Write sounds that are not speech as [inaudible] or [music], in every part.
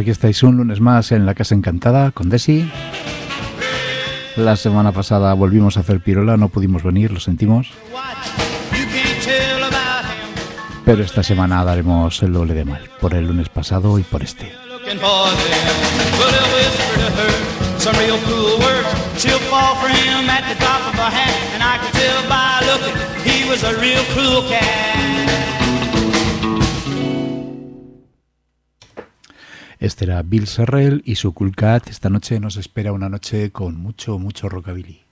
Aquí estáis un lunes más en la Casa Encantada con Desi. La semana pasada volvimos a hacer pirola, no pudimos venir, lo sentimos. Pero esta semana daremos el doble de mal, por el lunes pasado y por este. Este era Bill Serrell y su Cool Cat. Esta noche nos espera una noche con mucho, mucho rockabilly.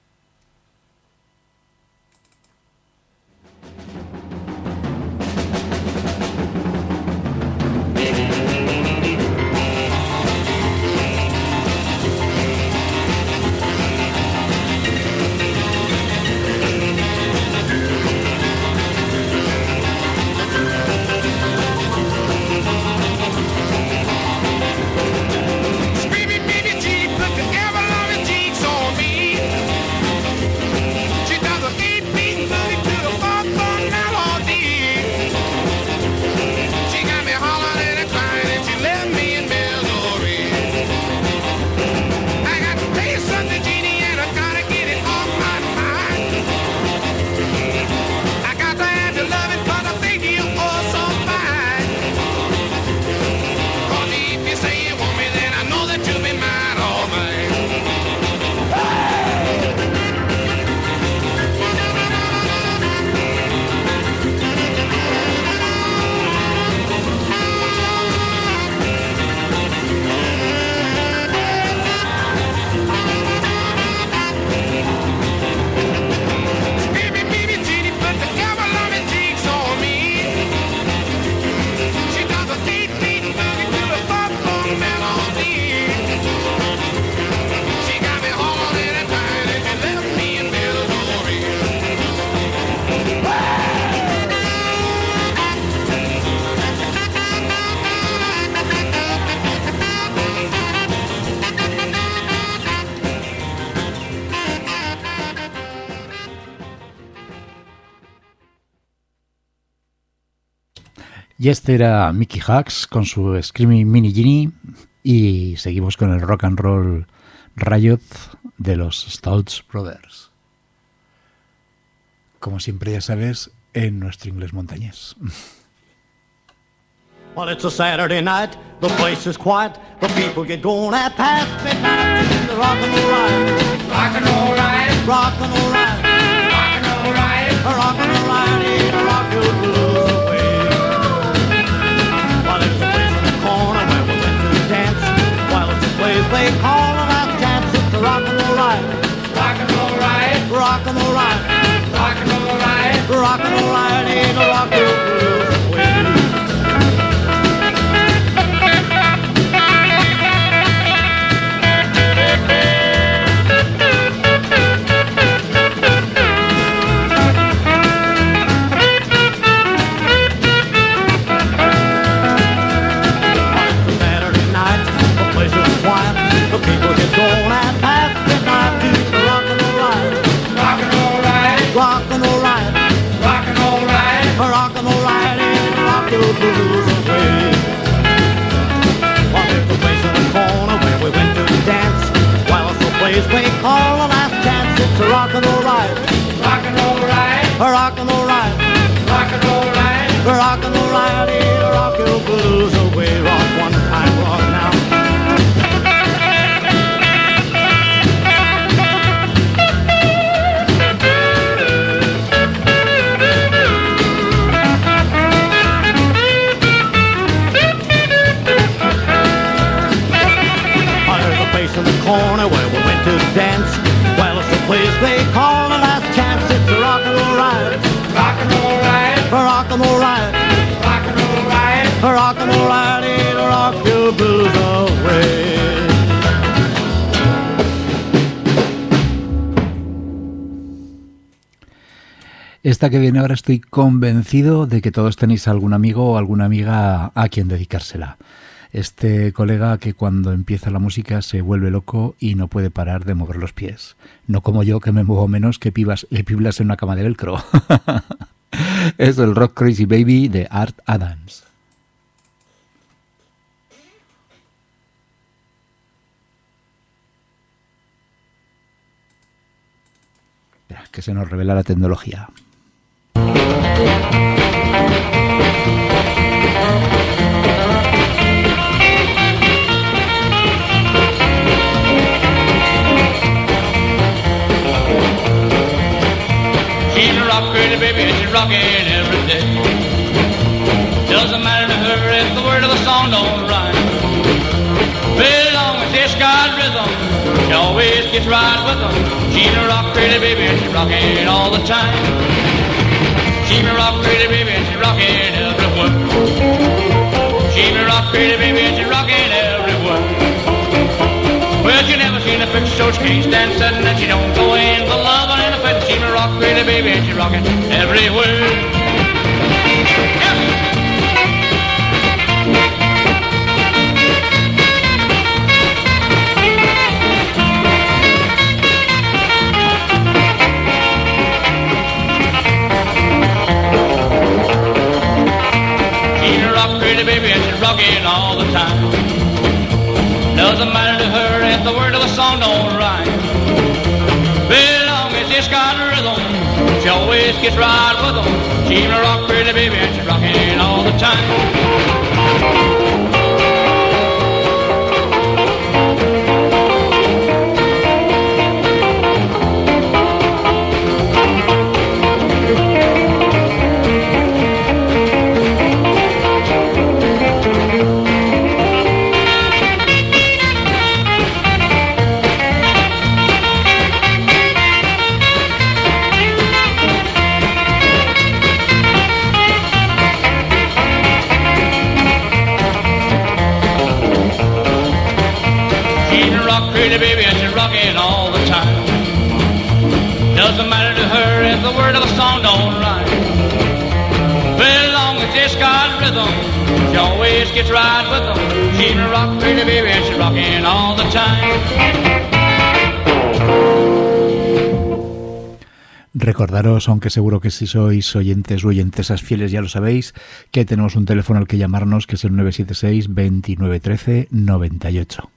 Y este era Mickey Hacks con su Screaming Mini Genie y seguimos con el rock and roll Riot de los Stouts Brothers. Como siempre ya sabes, en nuestro inglés montañés. Well, it's a Saturday night, the place is quiet, the people get going at past midnight. Rock and roll rock and roll rock and roll rock and roll ride, rock and roll ride, rock and roll they call a last chance. It's a rock and roll ride. Rock and roll ride. Rock and roll. Rock and roll. Rock and roll. Ain't a rock and roll rock que viene ahora estoy convencido de que todos tenéis algún amigo o alguna amiga a quien dedicársela. Este colega que cuando empieza la música se vuelve loco y no puede parar de mover los pies. No como yo que me muevo menos que pibas, que piblas en una cama de velcro. [laughs] es el Rock Crazy Baby de Art Adams. que se nos revela la tecnología. Rocking every day. Doesn't matter to her if the of song don't rhyme. Rhythm, she always gets right with them. She's a rock pretty baby, she's rocking all the time. She may rock pretty baby, she rockin' everywhere. She may rock pretty baby, she rockin' everywhere. Well, she never seen a picture, so she can't stand sudden. and she don't go in for love and affection. She may rock pretty baby, she rockin' everywhere. Yeah. Rocking all the time. Doesn't matter to her if the word of the song don't rhyme. Very long as it's got rhythm, she always gets right with them. She's a rock pretty baby and she's rocking all the time. Rock and baby she's rocking all the time. Recordaros, aunque seguro que si sois oyentes o oyentesas fieles ya lo sabéis, que tenemos un teléfono al que llamarnos que es el 976 2913 98.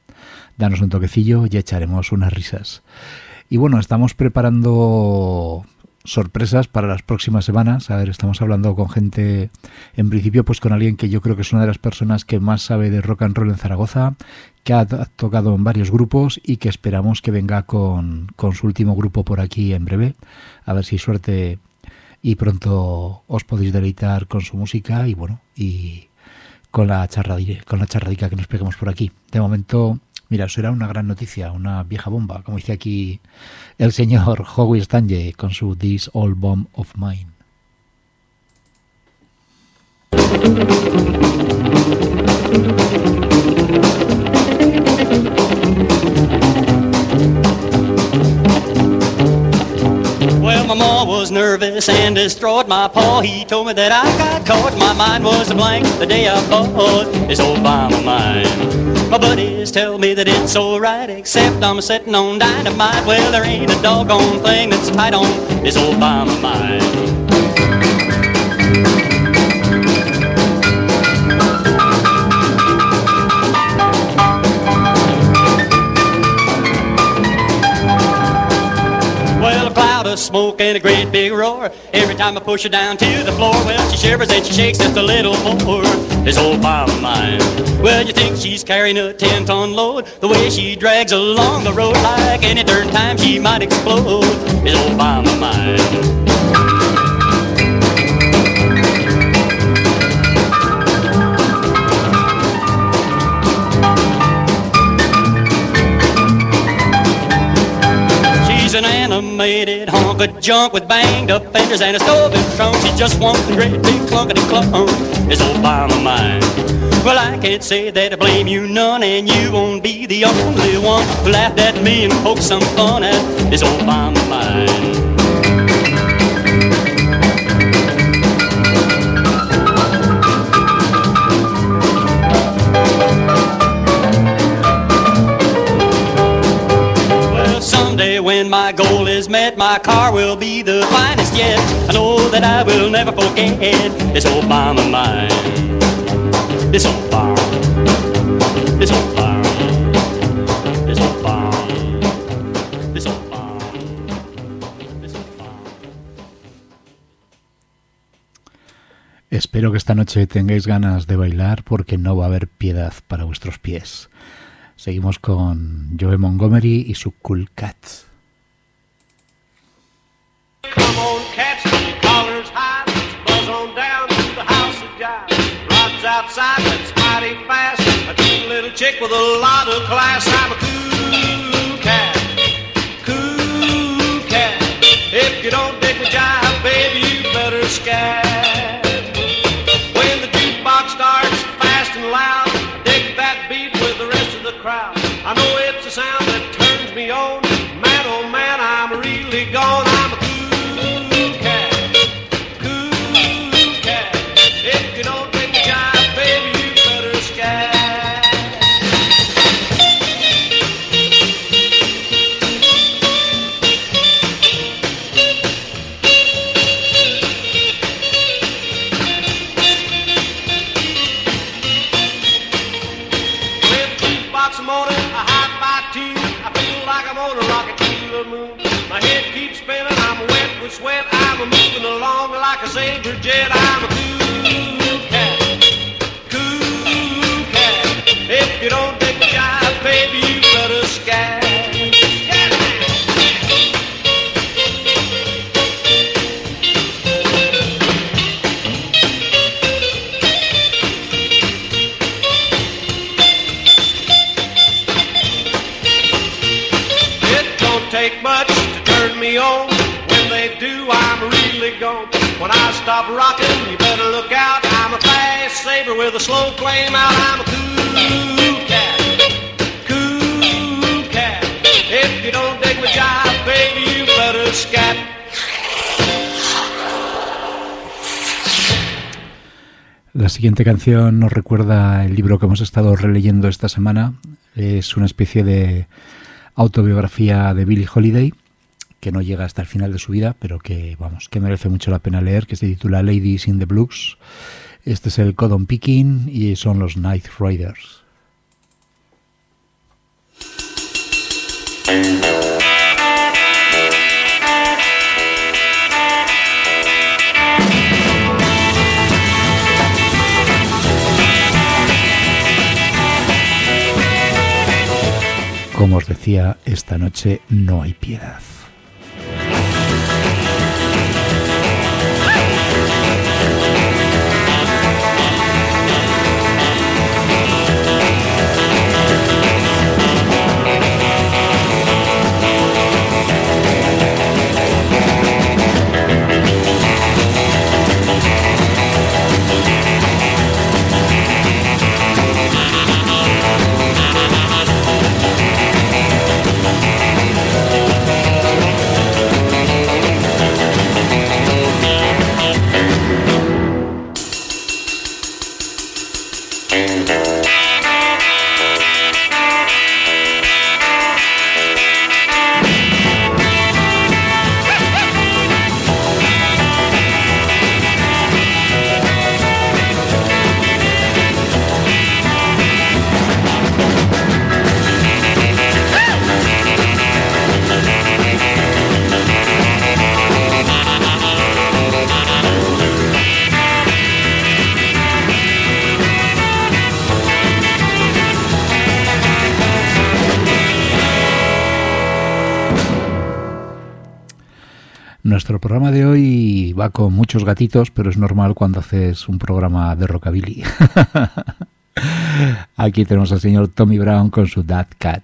Danos un toquecillo y echaremos unas risas. Y bueno, estamos preparando sorpresas para las próximas semanas. A ver, estamos hablando con gente, en principio, pues con alguien que yo creo que es una de las personas que más sabe de rock and roll en Zaragoza, que ha to- tocado en varios grupos y que esperamos que venga con, su último grupo por aquí en breve. A ver si suerte y pronto os podéis deleitar con su música y bueno, y con la charradilla, con la charradica que nos peguemos por aquí. De momento, mira, eso era una gran noticia, una vieja bomba, como dice aquí el señor [laughs] Howie Stanley con su This Old Bomb of Mine. My ma was nervous and distraught. My pa, he told me that I got caught. My mind was a blank the day I bought this old bomb mine. My buddies tell me that it's alright, except I'm sitting on dynamite. Well, there ain't a doggone thing that's tight on this old bomb mine. Cloud of smoke and a great big roar. Every time I push her down to the floor, well, she shivers and she shakes just a little more. This old bomb of mine. Well, you think she's carrying a 10 ton load? The way she drags along the road like any third time she might explode. This old bomb of mine. An animated hunk of junk with banged up fenders and a stove in trunk. She's just one great big clunkety clunk. This old bomb of mine. Well, I can't say that I blame you none, and you won't be the only one who laughed at me and poked some fun at this old bomb of mine. when my goal is met, my car will be the finest yet. I know that I will never forget this old of mine. Espero que esta noche tengáis ganas de bailar porque no va a haber piedad para vuestros pies. Seguimos con Joe Montgomery y su Cool Cats. Come on, cats, your collars high. Let's Buzz on down to the house of jive. Rods outside, that's mighty fast. A cute little chick with a lot of class. I'm a cool cat, cool cat. If you don't dig the jive, baby, you better scat. When the jukebox starts fast and loud, dig that beat with the rest of the crowd. I know it's a sound that turns me on. Man, oh man, I'm really gone. Siguiente canción nos recuerda el libro que hemos estado releyendo esta semana. Es una especie de autobiografía de Billie Holiday que no llega hasta el final de su vida, pero que vamos, que merece mucho la pena leer, que se titula Ladies in the Blues. Este es el Codon Picking y son los Night Riders. Como os decía, esta noche no hay piedad. Nuestro programa de hoy va con muchos gatitos, pero es normal cuando haces un programa de rockabilly. [laughs] Aquí tenemos al señor Tommy Brown con su Dad Cat.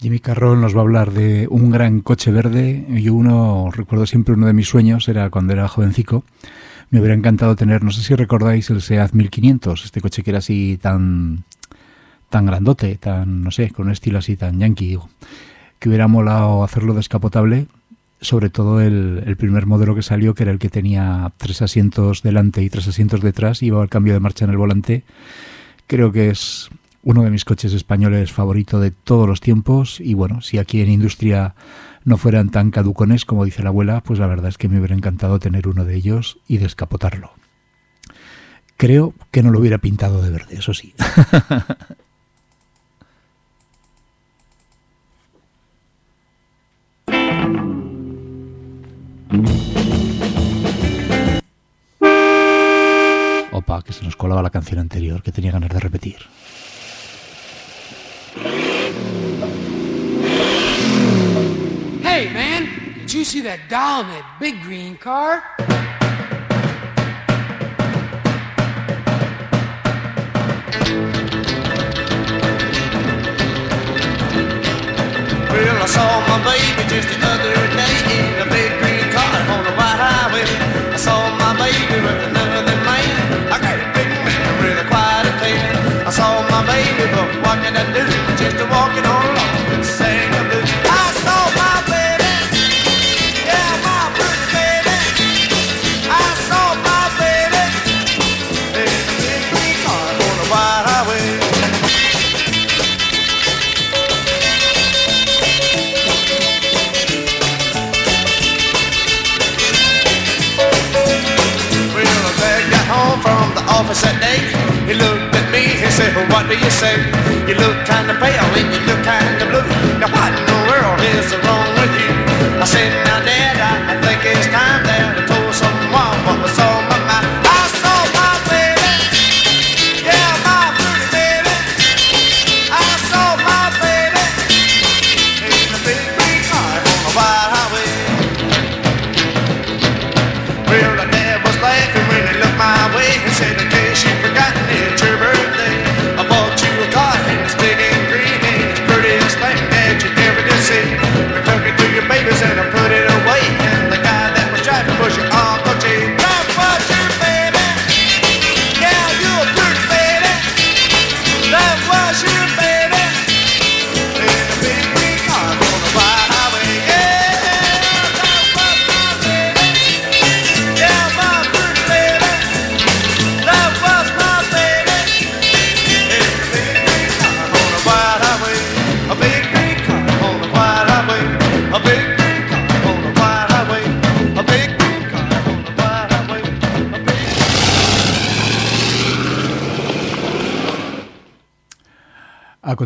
Jimmy Carroll nos va a hablar de un gran coche verde. Yo uno, recuerdo siempre uno de mis sueños, era cuando era jovencico. Me hubiera encantado tener, no sé si recordáis el Seat 1500, este coche que era así tan, tan grandote, tan, no sé, con un estilo así tan yankee, que hubiera molado hacerlo descapotable, sobre todo el, el primer modelo que salió, que era el que tenía tres asientos delante y tres asientos detrás, iba al cambio de marcha en el volante. Creo que es uno de mis coches españoles favorito de todos los tiempos y bueno, si aquí en industria no fueran tan caducones como dice la abuela, pues la verdad es que me hubiera encantado tener uno de ellos y descapotarlo. Creo que no lo hubiera pintado de verde, eso sí. [laughs] Opa, que se nos colaba la canción anterior que tenía ganas de repetir. You see that doll in that big green car? Well, I saw my baby just the other day in a big green car on the white highway. I saw my baby with another man. I got a big man with a quiet tan. I saw my baby, but what can I do? Just walking on office that day, he looked at me, he said, what do you say? You look kinda pale and you look kinda blue. Now what in the world is wrong with you? I said, now Dad, I, I think it's time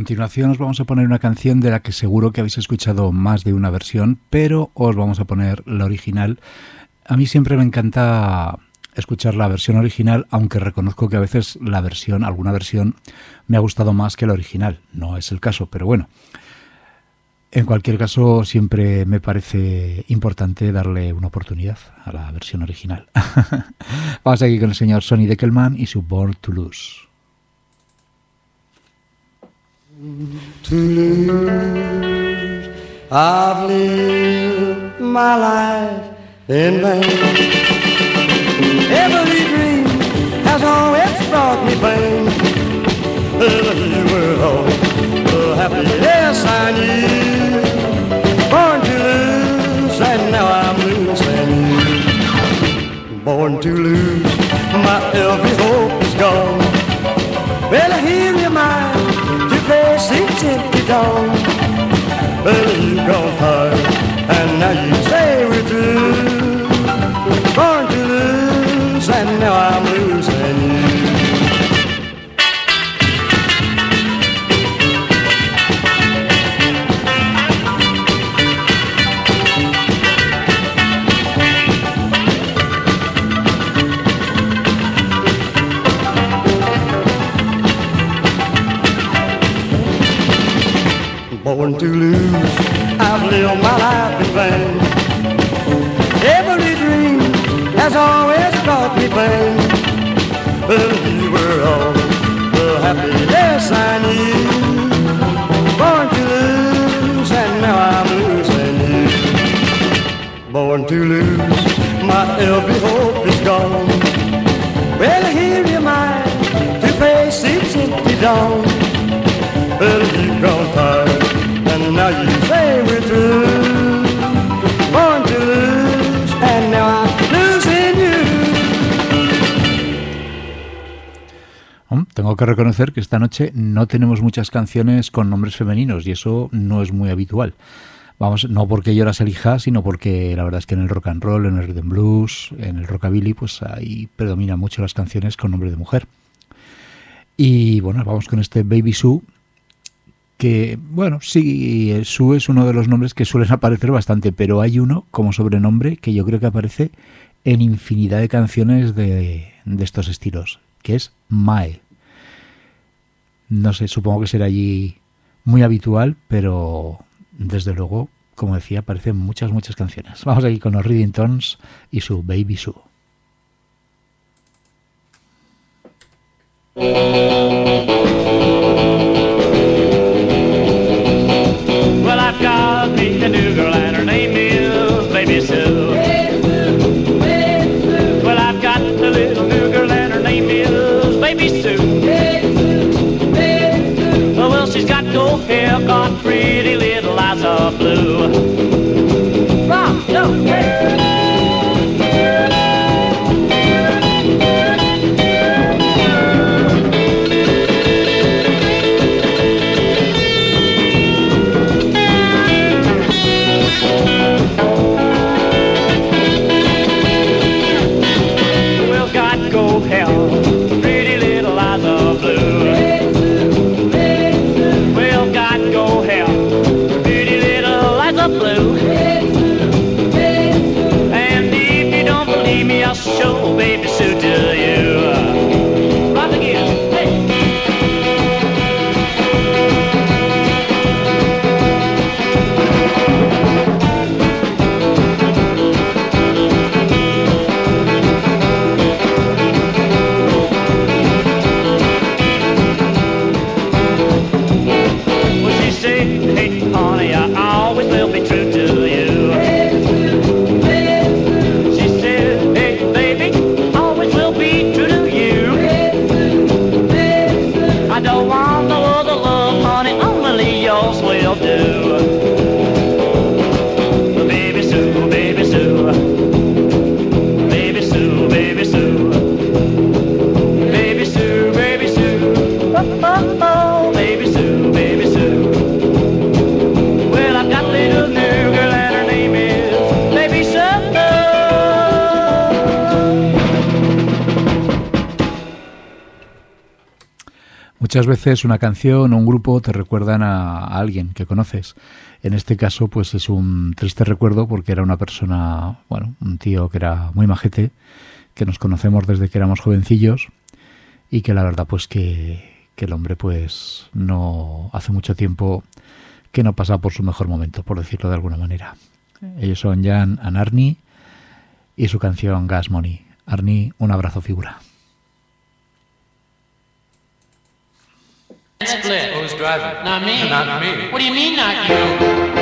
continuación os vamos a poner una canción de la que seguro que habéis escuchado más de una versión, pero os vamos a poner la original. A mí siempre me encanta escuchar la versión original, aunque reconozco que a veces la versión, alguna versión, me ha gustado más que la original. No es el caso, pero bueno. En cualquier caso, siempre me parece importante darle una oportunidad a la versión original. [laughs] Vamos aquí con el señor Sonny Deckelman y su Born to Lose. To lose. I've lived my life in vain. Every dream has always brought me pain. Well, you were all the happiness I knew. Born to lose, and now I'm losing you. Born to lose, my every hope is gone. go. Born to lose. I've lived my life in vain. Every dream has always brought me pain. But you were all the happiness I knew. Born to lose, and now I'm losing you. Born to lose, my every hope is gone. Well, here am I to face each empty dawn. Well, Que reconocer que esta noche no tenemos muchas canciones con nombres femeninos y eso no es muy habitual. Vamos, no porque yo las elija, sino porque la verdad es que en el rock and roll, en el rhythm blues, en el rockabilly, pues ahí predominan mucho las canciones con nombre de mujer. Y bueno, vamos con este Baby Sue, que bueno, sí, eh, Sue es uno de los nombres que suelen [laughs] aparecer bastante, pero hay uno como sobrenombre que yo creo que aparece en infinidad de canciones de, de estos estilos, que es Mae. No sé, supongo que será allí muy habitual, pero desde luego, como decía, aparecen muchas, muchas canciones. Vamos aquí con los Reading Tones y su Baby Sue. Muchas veces una canción o un grupo te recuerdan a alguien que conoces. En este caso, pues es un triste recuerdo porque era una persona, bueno, un tío que era muy majete, que nos conocemos desde que éramos jovencillos y que la verdad, pues que, que el hombre, pues no hace mucho tiempo que no pasa por su mejor momento, por decirlo de alguna manera. Ellos son Jan and Arnie y su canción Gas Money. Arnie, un abrazo figura. Split. Who's driving? Not me. Not me. What do you mean, not you?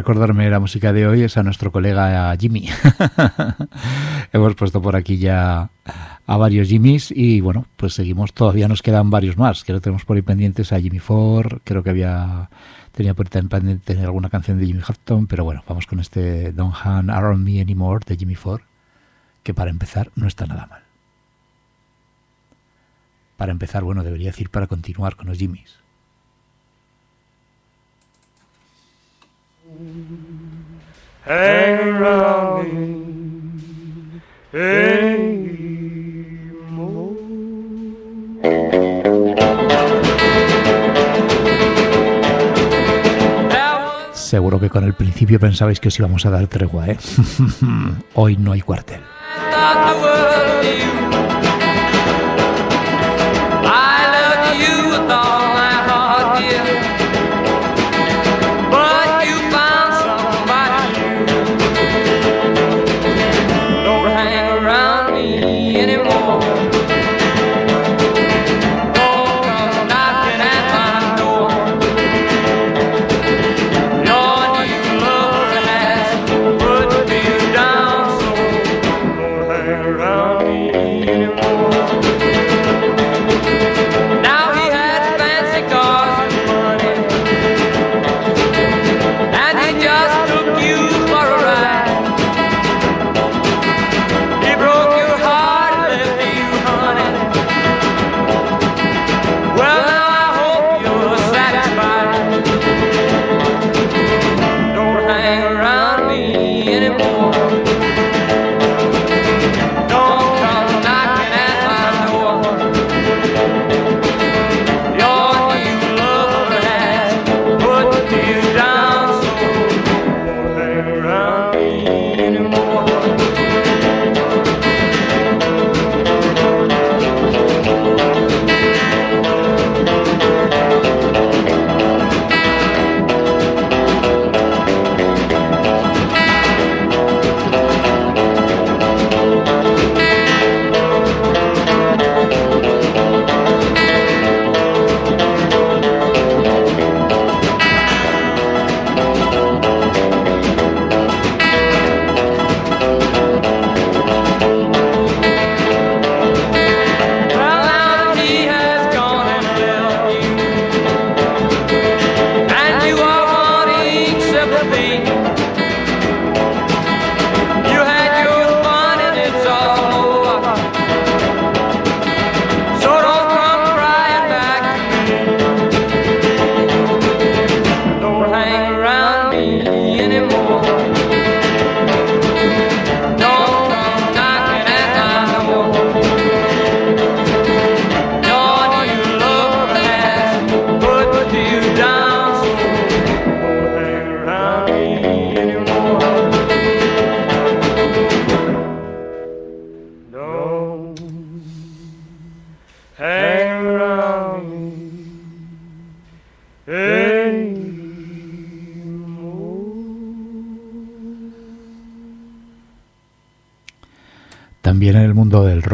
Recordarme la música de hoy es a nuestro colega Jimmy. [laughs] Hemos puesto por aquí ya a varios Jimmys y bueno, pues seguimos, todavía nos quedan varios más. Creo que tenemos por ahí pendientes a Jimmy Ford, creo que había tenía por ahí pendiente alguna canción de Jimmy Houghton, pero bueno, vamos con este Don't Hang Around Me Anymore de Jimmy Ford, que para empezar no está nada mal. Para empezar, bueno, debería decir para continuar con los Jimmys. Seguro que con el principio pensabais que os íbamos a dar tregua, ¿eh? [laughs] Hoy no hay cuartel.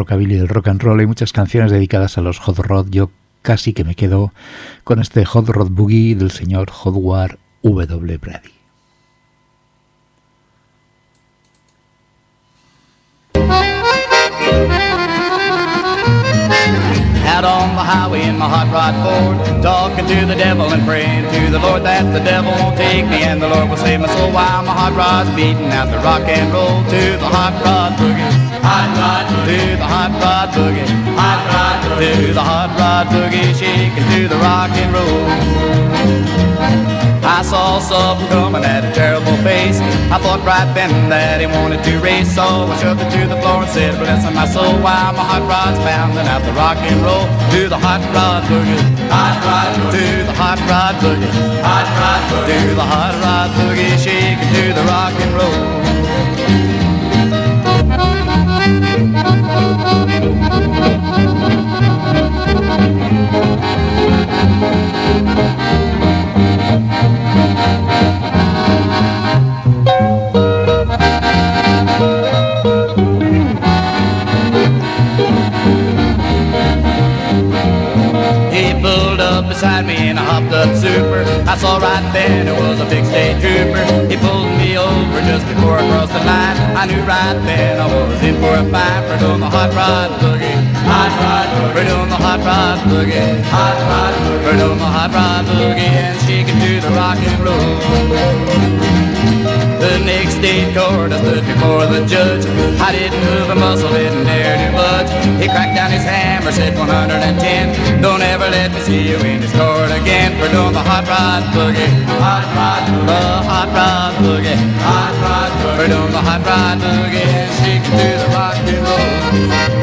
Rockabilly del rock and roll hay muchas canciones dedicadas a los hot rod. Yo casi que me quedo con este hot rod boogie del señor Howard W. Brady. Out on the highway in my hot rod Ford, talking to the devil and praying to the Lord that the devil won't take me and the Lord will save my soul while my hot rod's beating out the rock and roll to the hot rod boogie. Hot rod. To the hot rod boogie. Hot rod. To the hot rod boogie, shaking to the rock and roll. I saw something coming at a terrible pace. I thought right then that he wanted to race, so I shoved it to the floor and said, "Bless my soul, while my hot rod's pounding out the rock and roll to the hot rod boogie, hot rod to the hot rod boogie, hot rod boogie, to the hot rod boogie, shaking to the rock and roll." Before I crossed the line. I knew right then I was in for a fight for doing the hot rod boogie. Hot rod boogie. We're doing the hot rod boogie. Hot rod boogie. We're doing the hot rod boogie and shaking to the rock and roll. The next day court I stood before the judge. I didn't move a muscle, didn't dare to budge. He cracked down his hammer, said 110. Don't ever let me see you in this court again. For doing the hot rod boogie, hot rod, the hot rod boogie, hot rod. For doing the hot rod boogie and shaking to the rock and roll.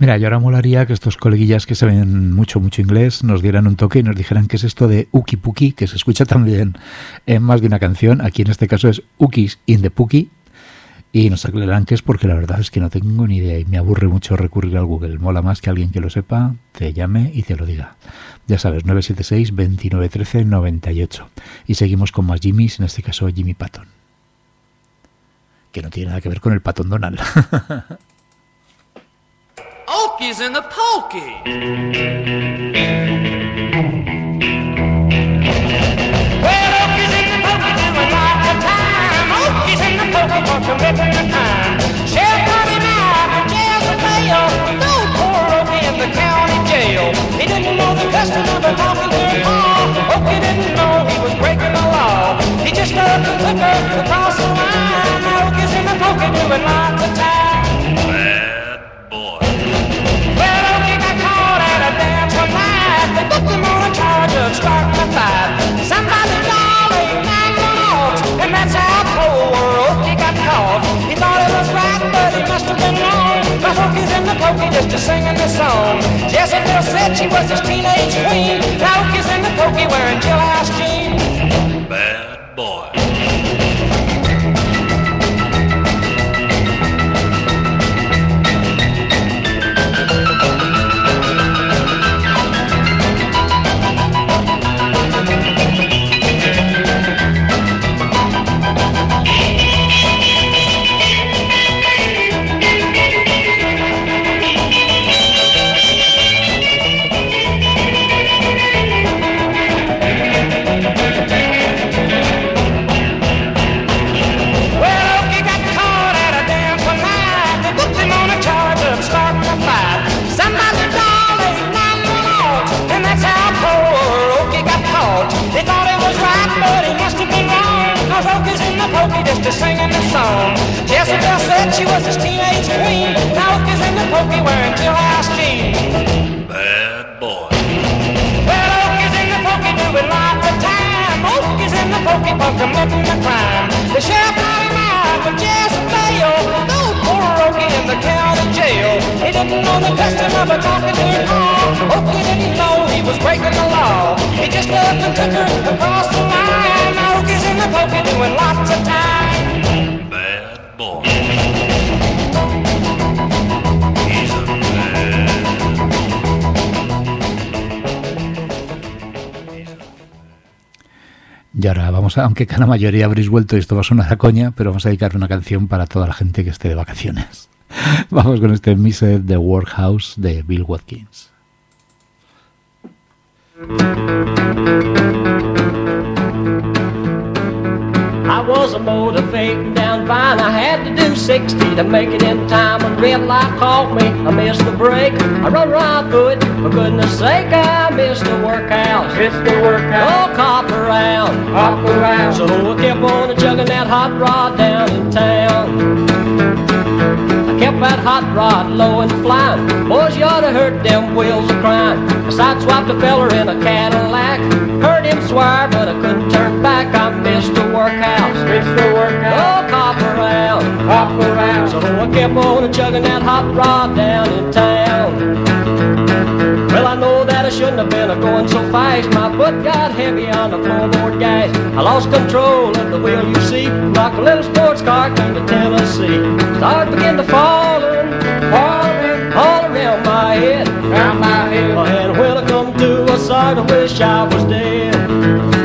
Mira, yo ahora molaría que estos coleguillas que saben mucho, mucho inglés nos dieran un toque y nos dijeran qué es esto de Uki Puki, que se escucha [laughs] también en más de una canción. Aquí en este caso es Ukis in the Puki. Y nos aclararán qué es porque la verdad es que no tengo ni idea y me aburre mucho recurrir al Google. Mola más que alguien que lo sepa te llame y te lo diga. Ya sabes, 976 2913 98. Y seguimos con más Jimmys, en este caso Jimmy Patton. Que no tiene nada que ver con el Patton Donald. [laughs] Okies and the Pokies. Well, Okies and the Pokies do a lot of time. Okies and the Pokies want to rip in the time. Sheriff Tommy Knife and jail the mail. No poor Okie in the county jail. He didn't know the custom of talking to Knife law. Okie didn't know he was breaking the law. He just loved the liquor across the line. Okies and the Pokies doing a lot pokey just a singing the song. Jezebel said she was his teenage queen. Now Okie's in the pokey wearing jailhouse jeans. Song. Jezebel said she was his teenage queen. Now Okie's in the pokey wearing jailhouse jeans. Bad boy. Well, Okie's in the pokey doing lots of time. Okie's in the pokey for committing a crime. The sheriff got him out with just bail. No poor Okie in the county jail. He didn't know the customer but talking to him all. Okie didn't know he was breaking the law. He just loved and took her across the line. Now Okie's in the pokey doing lots of time. Y ahora vamos a, aunque cada mayoría habréis vuelto y esto va a sonar a coña, pero vamos a dedicar una canción para toda la gente que esté de vacaciones. [laughs] Vamos con este Missed the Workhouse de Bill Watkins. I was a motivating down vine. I had to do 60 to make it in time. When red light caught me, I missed the break. I run right through it. For goodness sake, I missed the workout. Missed the workhouse. Oh, cop around. Cop around. So I kept on chugging that hot rod down in town. Kept that hot rod low and flying. Boys, you ought to heard them wheels crying. I sideswiped a feller in a Cadillac. Heard him swear, but I couldn't turn back. I missed the workhouse. Missed the workhouse. Oh, cop around. Cop around. So I kept on chugging that hot rod down in town. I I shouldn't have been a going so fast. My foot got heavy on the floorboard gas. I lost control of the wheel, you see. Knocked a little sports car came to Tennessee. Start begin to falling, falling all around my head. Around my head. And when I come to, I sort of wish I was dead.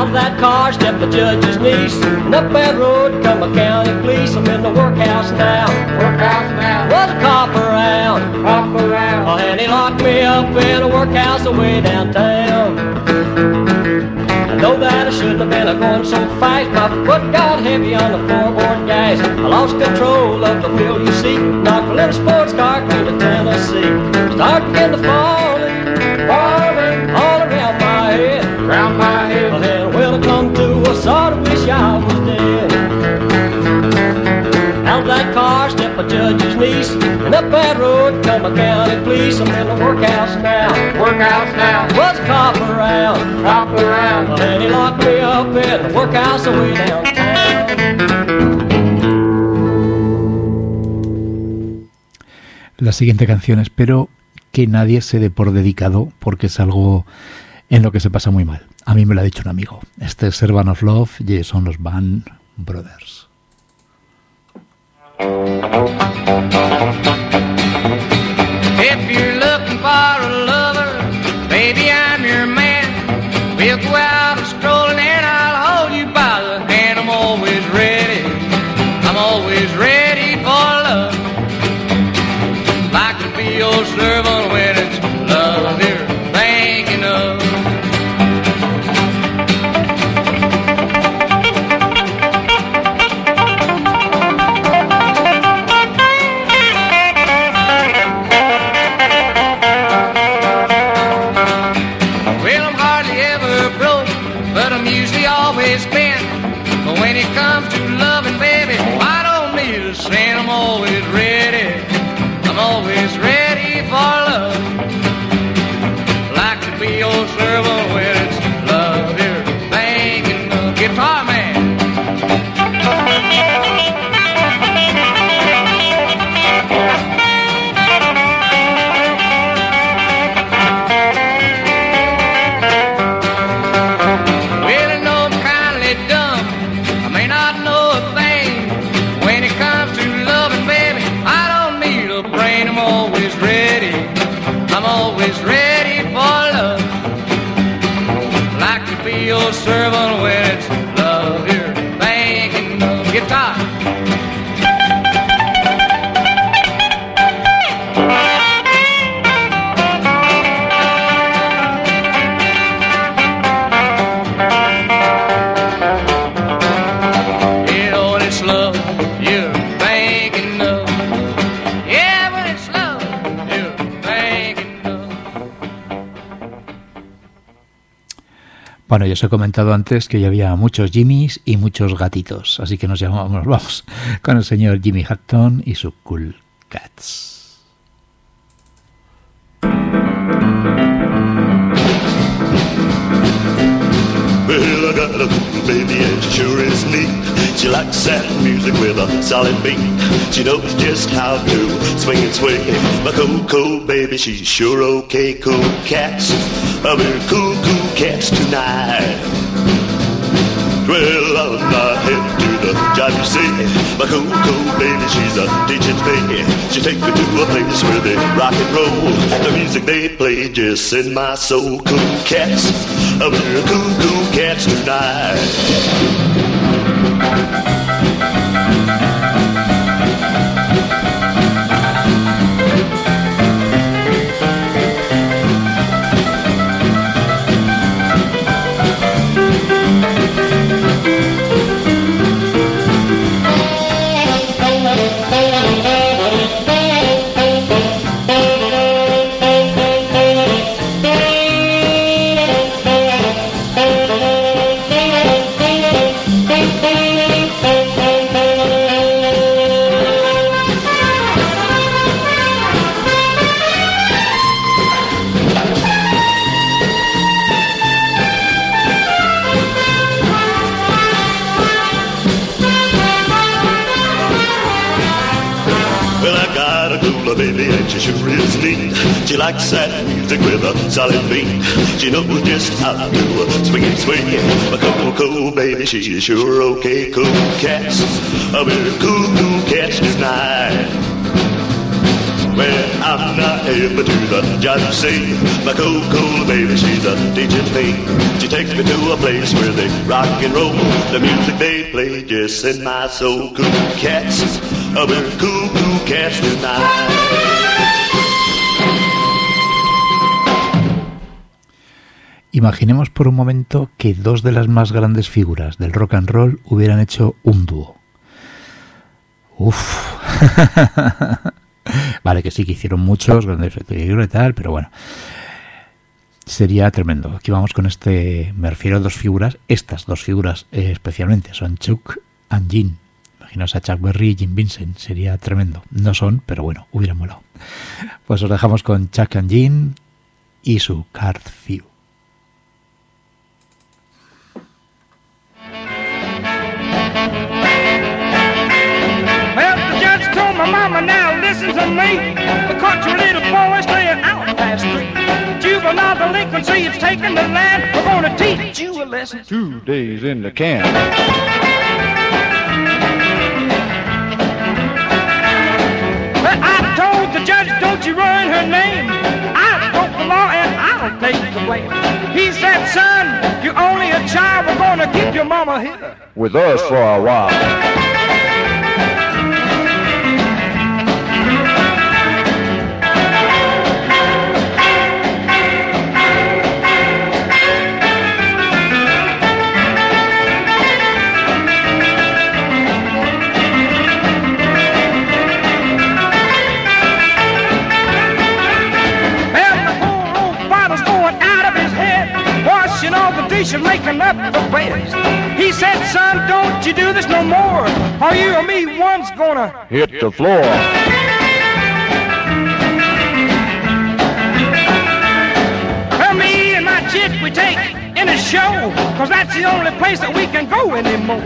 Out of that car stepped the judge's niece. And up that road come a county police. I'm in the workhouse now. Workhouse now. Was a cop around. Cop around. Oh, and he locked me up in a workhouse away downtown. I know that I shouldn't have been a going so fast. My foot got heavy on the floorboard gas. I lost control of the wheel, you see. Knocked a little sports car clear to Tennessee. Getting to falling, falling all around my head. Around my head. Up that road come a county police. I'm in the workhouse now. Workhouse now. Was a cop around. Cop around. Well, then he locked me up in the workhouse away downtown. La siguiente canción espero que nadie se dé por dedicado porque es algo en lo que se pasa muy mal. A mí me lo ha dicho un amigo. Este es Servan of Love y son los Band Brothers. If you're looking for a lover, baby, I'm your man. We'll go Bueno, ya os he comentado antes que ya había muchos Jimmys y muchos gatitos, así que nos llamamos, [laughs] vamos con el señor Jimmy Hatton y su Cool Cats. She knows just how to swing and swing. My cool, cool baby, she's sure okay. Cool cats, I'm in cool, cool cats tonight. Well, I'm not headed to the job, you see. My cool, cool baby, she's a teaching me. She take me to a place where they rock and roll. The music they play just in my soul. Cool cats, I'm cool, cool cats tonight. Solid beat. She knows just how to do a swing and swing. A cool, cool baby, she's sure okay. Cool cats, a very cool, cool cats tonight. Well, I'm not able to the judge say my cool, cool baby, she's a teaching me. She takes me to a place where they rock and roll. The music they play just in my soul. Cool cats, oh, we're cool, cool cats tonight. Imaginemos por un momento que dos de las más grandes figuras del rock and roll hubieran hecho un dúo. Uf. [laughs] vale, que sí que hicieron muchos, grandes y tal, pero bueno. Sería tremendo. Aquí vamos con este, me refiero a dos figuras, estas dos figuras eh, especialmente, son Chuck and Jean. Imaginaos a Chuck Berry y Jim Vincent, sería tremendo. No son, pero bueno, hubiera molado. Pues os dejamos con Chuck and Jean y su Card. To me. The country little boy staying out past three. Juvenile delinquency is taking the land. We're gonna teach you a lesson. Two days in the can. But I told the judge, don't you ruin her name. I broke the law and I'll take the blame. He said, son, you're only a child. We're gonna keep your mama here. With us for a while. Dishes, making up the beds. He said, son, don't you do this no more, or you or me, one's gonna Hit the floor. Well, me and my chick, we take in a show, cause that's the only place that we can go anymore.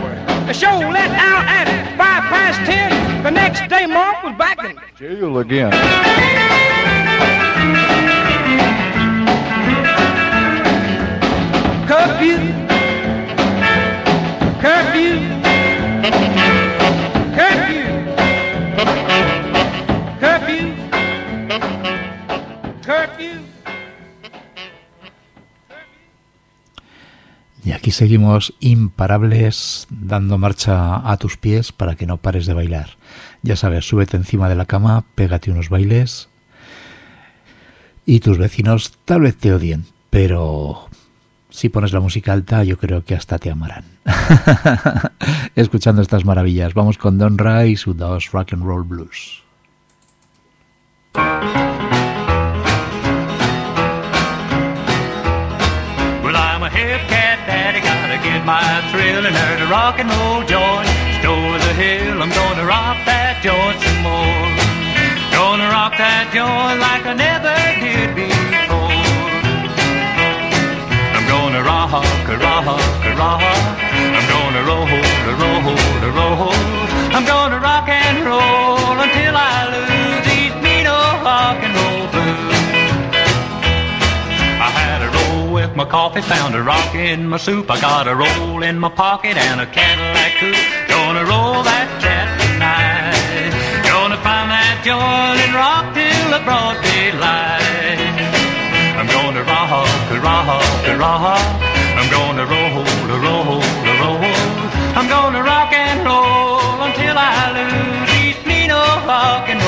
The show let out at five past ten. The next day, Mom was back in Jail again. Y aquí seguimos imparables dando marcha a tus pies para que no pares de bailar. Ya sabes, súbete encima de la cama, pégate unos bailes y tus vecinos tal vez te odien, pero si pones la música alta yo creo que hasta te amarán. [laughs] Escuchando estas maravillas, vamos con Don Ray y su dos Rock and Roll Blues. Well, I'm a hip cat daddy, gotta get my thrill and there's a rock and roll joint. Store the hill, I'm gonna rock that joint some more. Gonna rock that joint like I never did before. Gonna rock, a rock, a rock. I'm gonna roll, a roll, a roll. I'm gonna rock and roll until I lose these mean old rock and roll blues. I had a roll with my coffee, found a rock in my soup. I got a roll in my pocket and a Cadillac coupe. Gonna roll that cat tonight. Gonna find that joint and rock till the broad daylight. I'm gonna rock, rock, rock. I'm gonna roll, roll, roll. I'm gonna rock and roll until I lose these mean old rock and roll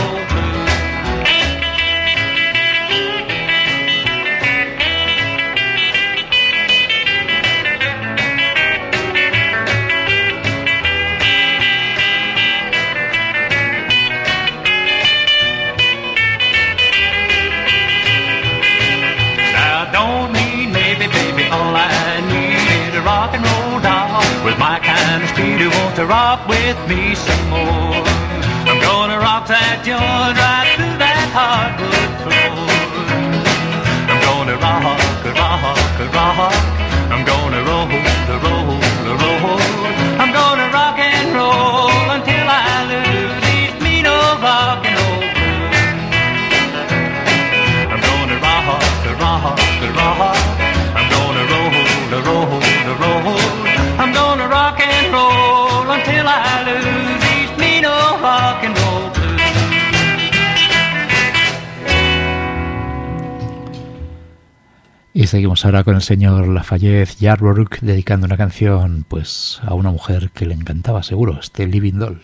rock and roll doll with my kind of speed who wants to rock with me some more. I'm gonna rock that joint right through that hardwood floor. I'm gonna rock, rock, rock. I'm gonna roll, roll, roll. I'm gonna rock and roll Y seguimos ahora con el señor Lafayette Yarborough dedicando una canción pues a una mujer que le encantaba seguro, este Living Doll.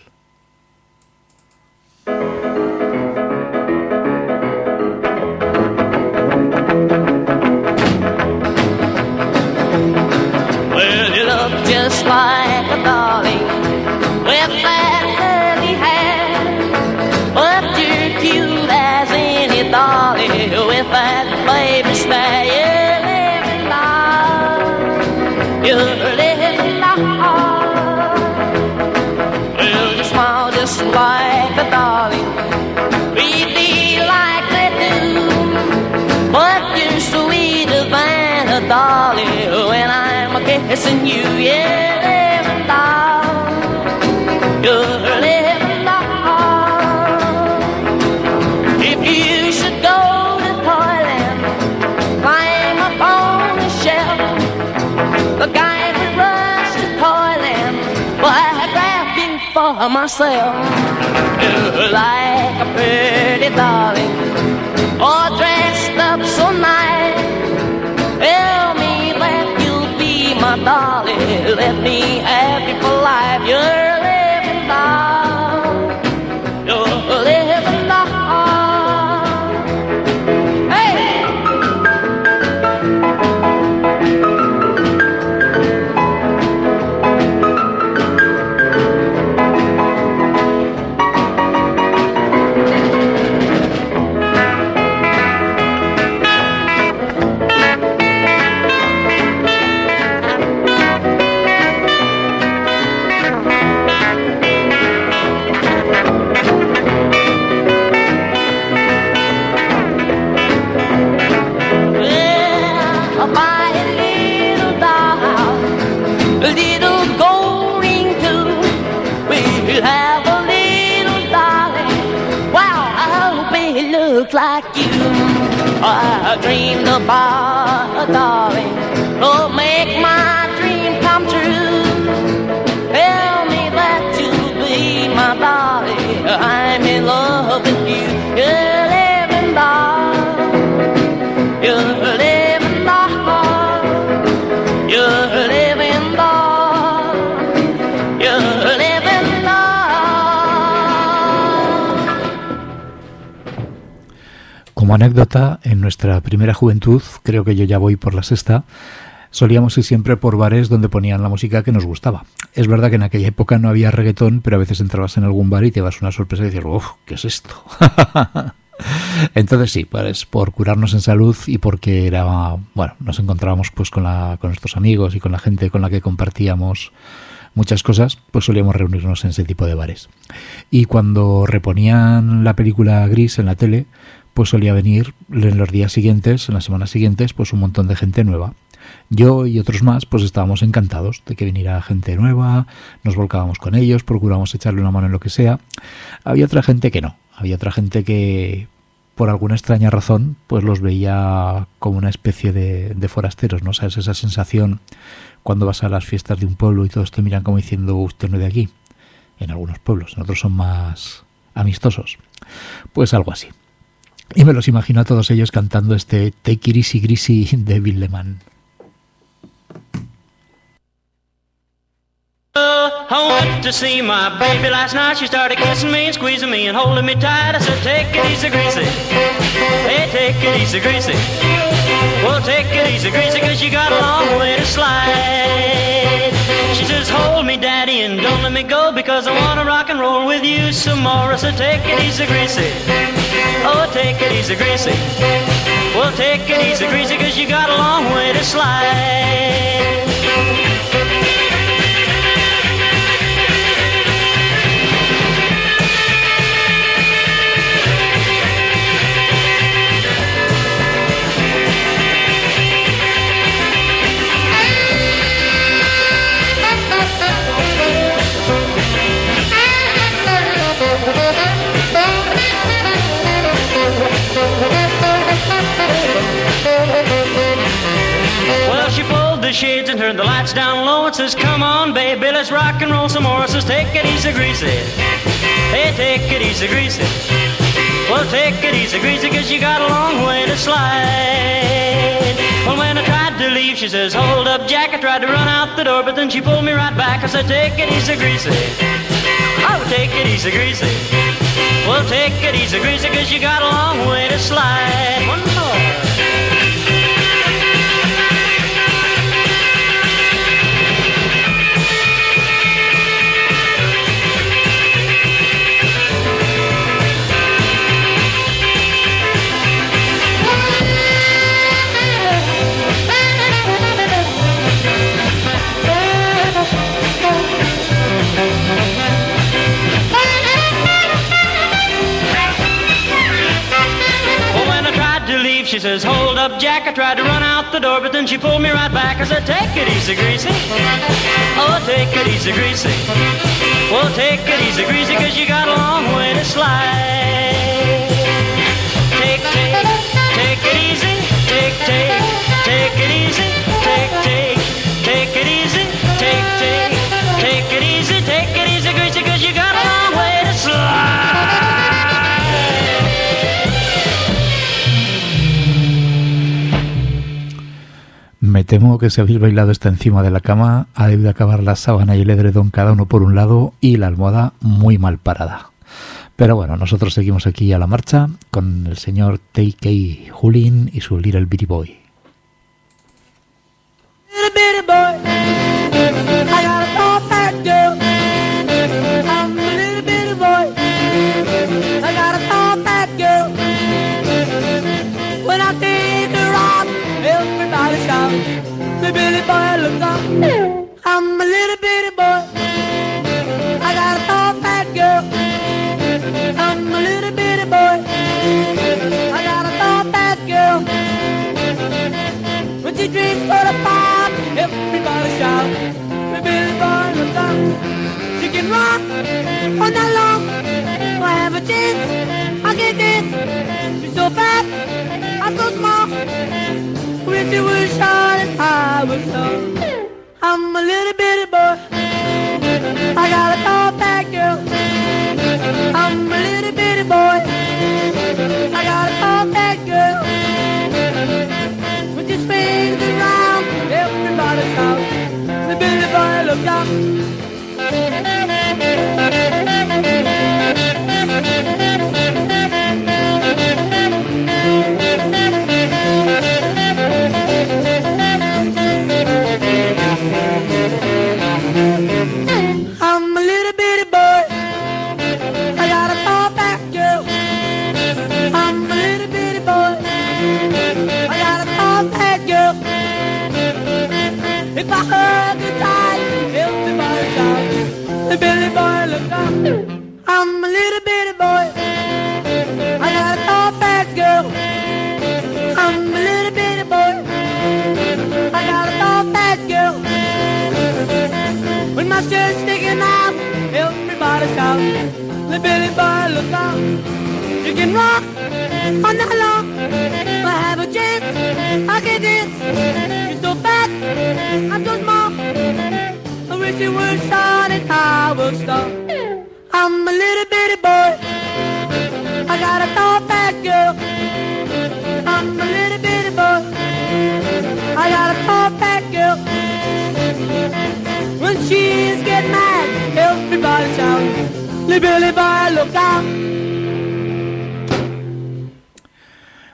For myself. Like a pretty darling all dressed up so nice. Tell me darling. Let me have you for life. You're Anécdota, en nuestra primera juventud, creo que yo ya voy por la sexta, solíamos ir siempre por bares donde ponían la música que nos gustaba. Es verdad que en aquella época no había reggaetón, pero a veces entrabas en algún bar y te vas una sorpresa y dices, uff, ¿qué es esto? [laughs] Entonces sí, pues por curarnos en salud y porque era, bueno, nos encontrábamos pues con, la, con nuestros amigos y con la gente con la que compartíamos muchas cosas, pues solíamos reunirnos en ese tipo de bares. Y cuando reponían la película Gris en la tele, pues solía venir en los días siguientes, en las semanas siguientes, pues un montón de gente nueva. Yo y otros más, pues estábamos encantados de que viniera gente nueva, nos volcábamos con ellos, procurábamos echarle una mano en lo que sea. Había otra gente que no, había otra gente que por alguna extraña razón, pues los veía como una especie de, de forasteros, ¿no? ¿Sabes? Esa sensación cuando vas a las fiestas de un pueblo y todos te miran como diciendo, usted no es de aquí. En algunos pueblos, en otros son más amistosos. Pues algo así. Y me los imagino a todos ellos cantando este Take It Easy Greasy de Bill Leman. I went to see my baby last night. She started kissing me and squeezing me and holding me tight. I said, Take it easy, greasy. Hey, take it easy, greasy. Well, take it easy, greasy, cause you got a long way to slide. She says, Hold me, daddy, and don't let me go because I wanna rock and roll with you some more. Said, Take it easy, greasy. Oh, take it easy, greasy. Well, take it easy, greasy, cause you got a long way to slide. Well, she pulled the shades and turned the lights down low and says, Come on, baby, let's rock and roll some more. I says, Take it easy, greasy. Hey, take it easy, greasy. Well, take it easy, greasy, cause you got a long way to slide. Well, when I tried to leave, she says, hold up, Jack. I tried to run out the door, but then she pulled me right back. I said, take it easy, greasy. Oh, take it easy, greasy. Well, take it easy, greasy, cause you got a long way to slide. One more. Says, hold up, Jack. I tried to run out the door, but then she pulled me right back. I said, take it easy, greasy. Oh, take it easy, greasy. Well, take it easy, greasy, cause you got a long way to slide. Take, take, take it easy. Take, take, take it easy. Me temo que si habéis bailado esta encima de la cama, ha debido acabar la sábana y el edredón cada uno por un lado y la almohada muy mal parada. Rock all night long. I have a chance, I can dance. She's so fat, I'm so small. When she was short and I was tall. I'm a little bitty boy. I got a tall fat girl. I'm a little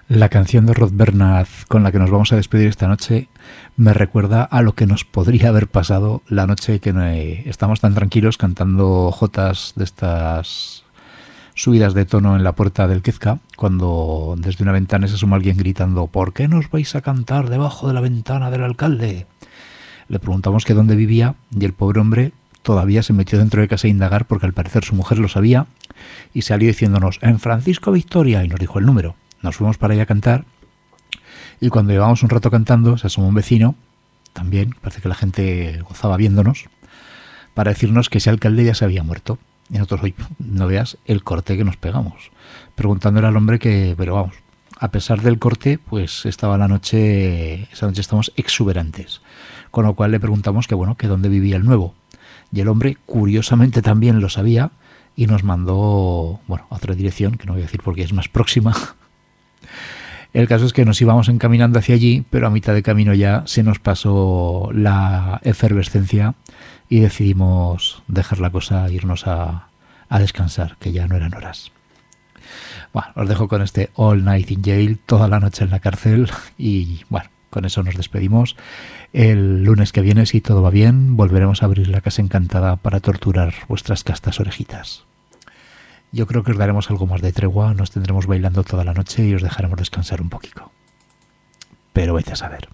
La canción de Rod Bernard con la que nos vamos a despedir esta noche me recuerda a lo que nos podría haber pasado la noche que no- eh, estamos tan tranquilos cantando jotas de estas subidas de tono en la puerta del Quezca, cuando desde una ventana se asoma alguien gritando ¿Por qué nos vais a cantar debajo de la ventana del alcalde? Le preguntamos que dónde vivía y el pobre hombre todavía se metió dentro de casa a indagar porque al parecer su mujer lo sabía y salió diciéndonos en Francisco Victoria y nos dijo el número. Nos fuimos para allá a cantar y cuando llevamos un rato cantando se asomó un vecino, también, parece que la gente gozaba viéndonos, para decirnos que ese alcalde ya se había muerto. Y nosotros, hoy no veas el corte que nos pegamos. Preguntándole al hombre que, pero vamos, a pesar del corte, pues estaba la noche, esa noche estamos exuberantes. Con lo cual le preguntamos que, bueno, que dónde vivía el nuevo. Y el hombre, curiosamente, también lo sabía y nos mandó, bueno, a otra dirección, que no voy a decir porque es más próxima. [laughs] El caso es que nos íbamos encaminando hacia allí, pero a mitad de camino ya se nos pasó la efervescencia y decidimos dejar la cosa, e irnos a, a descansar, que ya no eran horas. Bueno, os dejo con este All Night in Jail, toda la noche en la cárcel y bueno, con eso nos despedimos. El lunes que viene, si todo va bien, volveremos a abrir la casa encantada para torturar vuestras castas orejitas. Yo creo que os daremos algo más de tregua, nos tendremos bailando toda la noche y os dejaremos descansar un poquito. Pero vete a saber.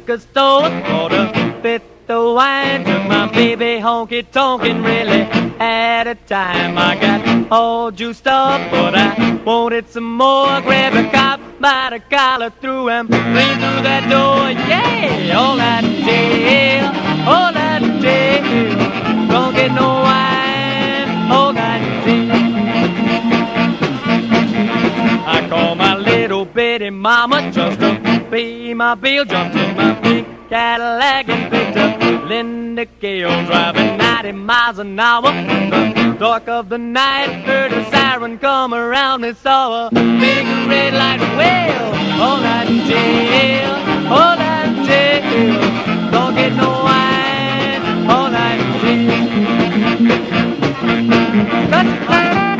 Liquor store, bought a fifth the wine, took my baby honky tonkin' really had a time. I got all juiced up, but I wanted some more. Grab a cop by the collar, threw him clean through that door. Yeah, all that jail, all that jail. Don't get no wine, all that jail. I call my little bitty mama just to pay my bill. Jumped in my pink Cadillac and picked up Linda Gale driving 90 miles an hour. The dark of the night, heard a siren come around me. Saw a big red light wheel. All that jail, all that jail. Don't get no wine. All that Call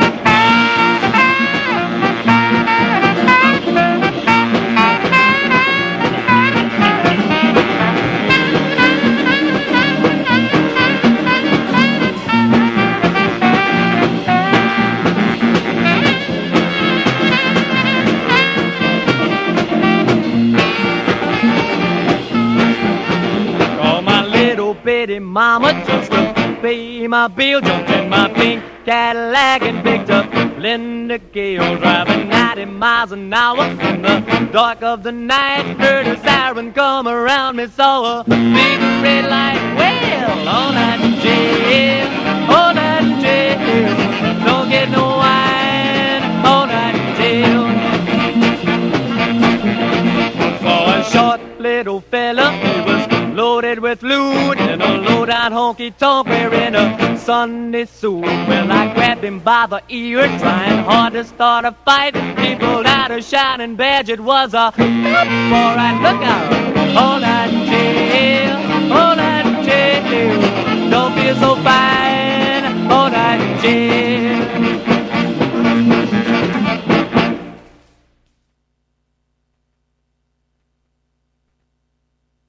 mama just pay my bill. Jumped in my pink Cadillac and picked up Linda Gale driving 90 miles an hour in the dark of the night. Heard a siren come around me, saw a big red light. Well, on that jail, on that jail, don't get no wine on that jail. Saw a short little fella, he was loaded with loot and a low-down honky-tonk wearing a Sunday suit. Well, I grabbed him by the ear, trying hard to start a fight. He pulled out a shining badge. It was a all right lookout. All right, jail. All right, jail. Don't feel so fine. All right, jail.